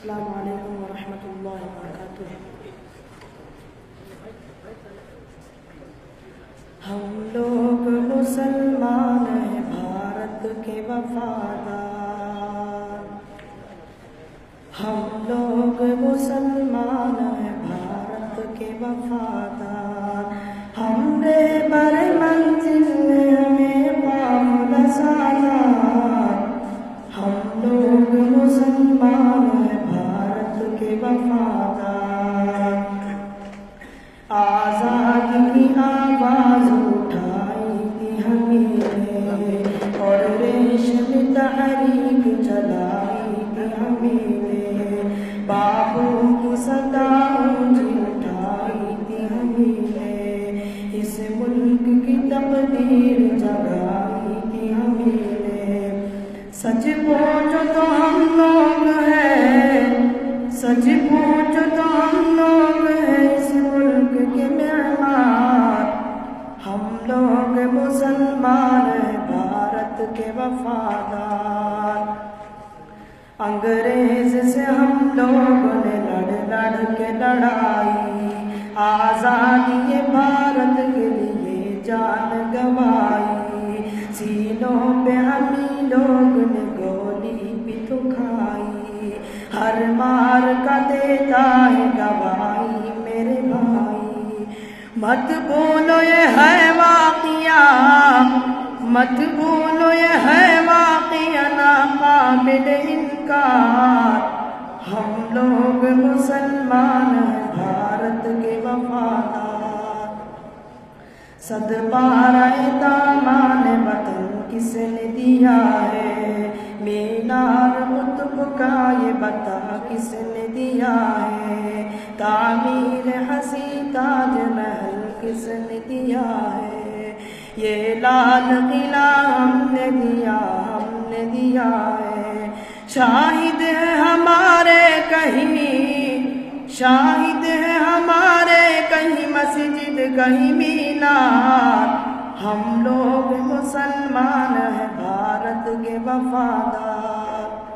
السلام علیکم ورحمۃ اللہ وبرکاتہ۔ ہم لوگ مسلمان ہیں، بھارت کے وفادار۔ ہم لوگ مسلمان ہیں، بھارت کے وفادار۔ تو ہم لوگ ہیں۔ سچ پوچھو تو ہم لوگ ہیں اس ملک کے معمار۔ ہم لوگ مسلمان ہیں بھارت کے وفادار۔ انگریز سے ہم لوگوں نے لڑ لڑ کے لڑائی۔ آزادی بھارت کے لیے جان گوائی۔ سینوں پہ ہمیں لوگ نے ہر مار کا دیتا ہے گواہی میرے بھائی۔ مت بولو یہ ہے واقعہ، مت بولو یہ ہے واقعہ ناقابل انکار۔ ہم لوگ مسلمان ہیں بھارت کے وفادار۔ صد بارہ دامان، وطن کس نے دیا ہے؟ مینار قطب کا یہ بتا کس نے دیا ہے؟ تعمیر حسی تاج محل کس نے دیا ہے؟ یہ لال قلعہ ہم نے دیا، ہم نے دیا ہے۔ شاہد ہے ہمارے کہیں، شاہد ہے ہمارے کہیں مسجد، کہیں مینار۔ ہم لوگ مسلمان ہیں بھارت کے وفادار۔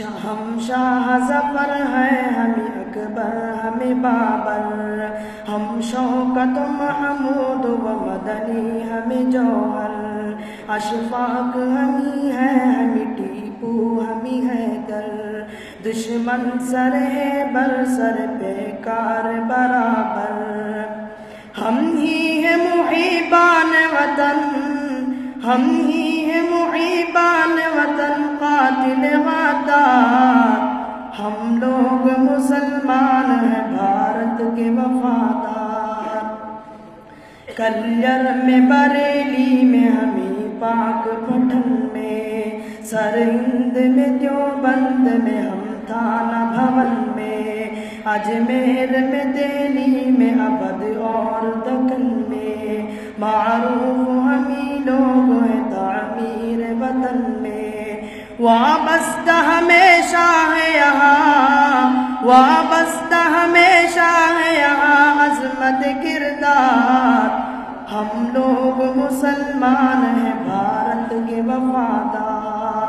ہم شاہ ظفر ہیں ہمیں اکبر، ہمیں بابر۔ ہم شوکت محمود و مدنی، ہمیں جوہر۔ اشفاق ہمیں ہے، ہمیں ٹیپو، ہمیں ہے در دشمن سر ہے، بر سر پہ کار برابر۔ ہم ہی ہیں محبان وطن۔ ہم ہی ہیں محبان وطن قاتل غدار ہم لوگ مسلمان ہیں بھارت کے وفادار۔ کلیر میں بریلی میں ہمیں پاک پٹھن میں سر ہند میں دیوبند میں ہم تھانہ بھون میں۔ اجمیر میں دہلی میں ابد اور دکن میں معروف ہمیں لوگ ہیں تعمیر وطن میں۔ وابستہ ہمیشہ ہے یہاں، وابستہ ہمیشہ ہے یہاں عظمت کردار۔ ہم لوگ مسلمان ہیں، بھارت کے وفادار۔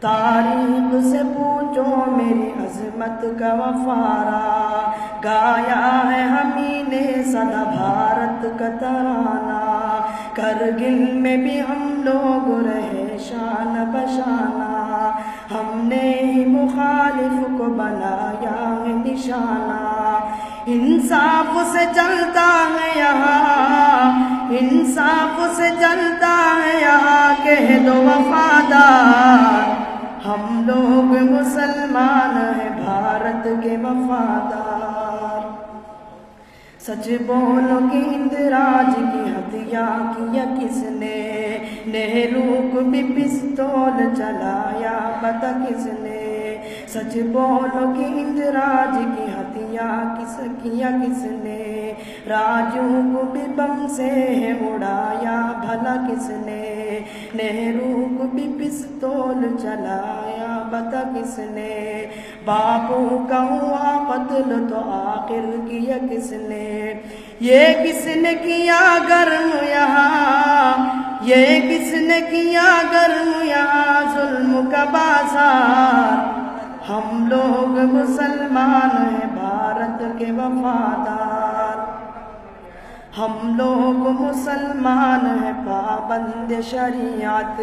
تاریخ سے پوچھو میری عظمت کا وفارا۔ گایا ہے ہمیں نے سدا بھارت کا ترانہ۔ کرگل میں بھی ہم لوگ رہے شان بشانہ۔ ہم نے ہی مخالف کو بنایا ہے نشانہ۔ انصاف سے چلتا ہے یہاں۔ انصاف سے چلتا ہے یہاں۔ کہہ دو وفادار۔ ہم لوگ مسلمان ہیں بھارت کے وفادار۔ سچ بولو کہ اندراج کی ہتھیا کیا کس نے؟ نہرو کو بھی پستول چلایا، پتہ کس نے؟ سچ بولو کہ اندراج کی ہتھیا کس کیا کس نے؟ راجو کو بھی بم سے اڑایا، بھلا کس نے؟ نہرو کو بھی پستول چلایا بتا کس نے؟ باپو کا ہوا قتل تو آخر کیا کس نے؟ یہ کس نے کیا گرم یہاں؟ یہ کس نے کیا گرم یہاں؟ ظلم کا بازار۔ ہم لوگ مسلمان ہیں، بھارت کے وفادار۔ ہم لوگ مسلمان ہیں پابند شریعت۔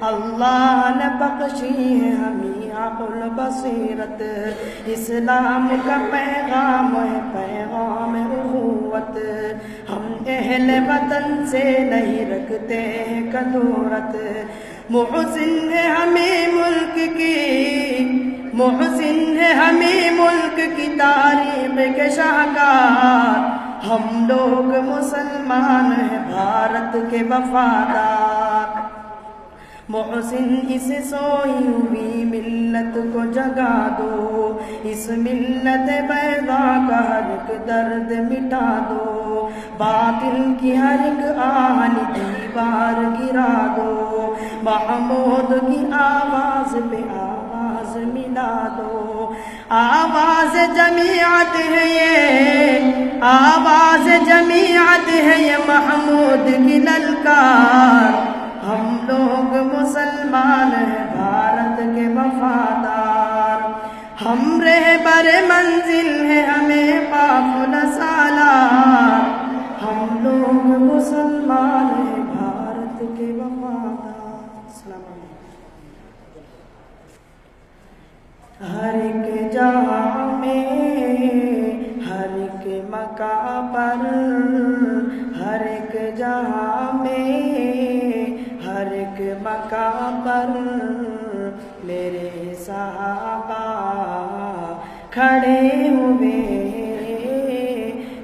اللہ نے بخشی ہے ہمیں عقل بصیرت۔ اسلام کا پیغام ہے، پیغام اخوت ہم اہل وطن سے نہیں رکھتے ہیں کدورت محسن ہے ہمیں ملک کی، محسن ہے ہمیں ملک کی تاریخ کے شاہکار۔ ہم لوگ مسلمان ہیں، بھارت کے وفادار۔ محسن اس سوئی ہوئی ملت کو جگا دو۔ اس ملت بیضا کا ہر ایک درد مٹا دو۔ باطل کی ہر ایک آہن دیوار گرا دو۔ محمود کی آواز پہ آواز ملا دو۔ آواز جمعیت ہے یہ، آواز جمعیت ہے یہ محمود کی للکار۔ ہم لوگ مسلمان ہیں، بھارت کے وفادار۔ ہم رہبر منزل ہے ہمیں قافلہ سالار ہم لوگ مسلمان ہیں، بھارت کے وفادار۔ السلام علیکم۔ ہر ایک جہاں میں ہر ایک مکہ پر ہر ایک جہاں میں ہر ایک مکہ پر میرے صحابہ کھڑے ہوئے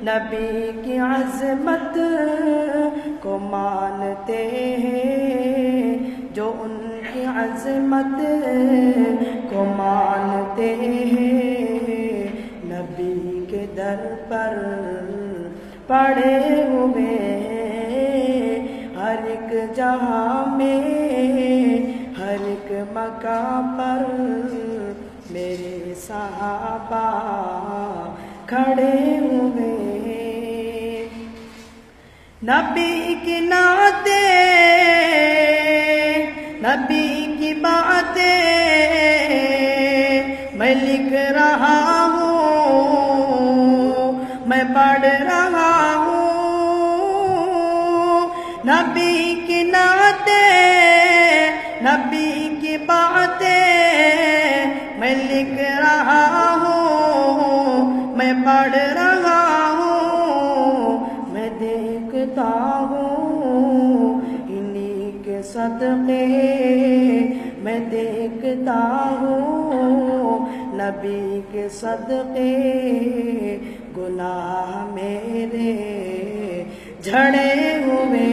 نبی کی عظمت کو مانتے ہیں جو ان عظمت کو مانتے ہیں۔ نبی کے در پر پڑے ہوئے ہر ایک جہاں میں، ہر ایک مقام پر میرے صحابہ کھڑے ہوئے نبی کی نعتیں نبی کی باتیں میں لکھ رہا ہوں، میں پڑھ رہا ہوں۔ نبی کی نعتیں، نبی کی باتیں میں لکھ رہا ہوں، میں پڑھ رہا ہوں۔ میں دیکھتا ہوں انہی کے صدقے دیکھتا ہوں نبی کے صدقے، گناہ میرے جھڑے ہوئے۔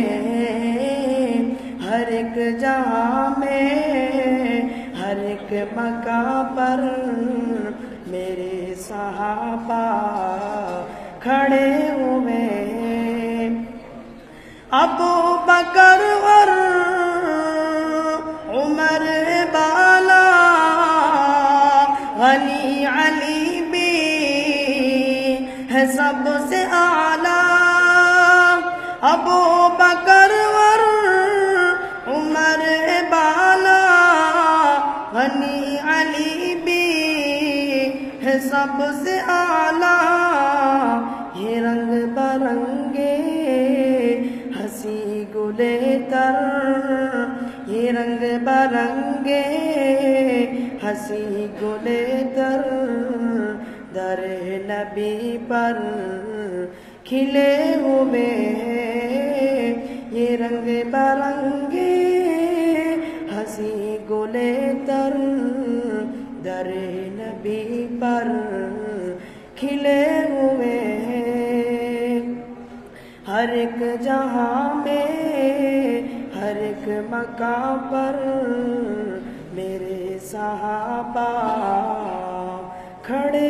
ہر ایک جہاں میں، ہر ایک مقام پر میرے صحابہ کھڑے ہوئے۔ ابو بکر ابو بکر اور عمر بالا، غنی علی بھی ہے سب سے اعلیٰ۔ یہ رنگ برنگے ہنسی گلے تر۔ یہ رنگ برنگے ہنسی گلے تر۔ در نبی پر کھلے ہوئے یہ رنگ برنگے ہنسی گلے تر در نبی پر کھلے ہوئے ہر ایک جہاں میں ہر ایک مقام پر میرے صحابہ کھڑے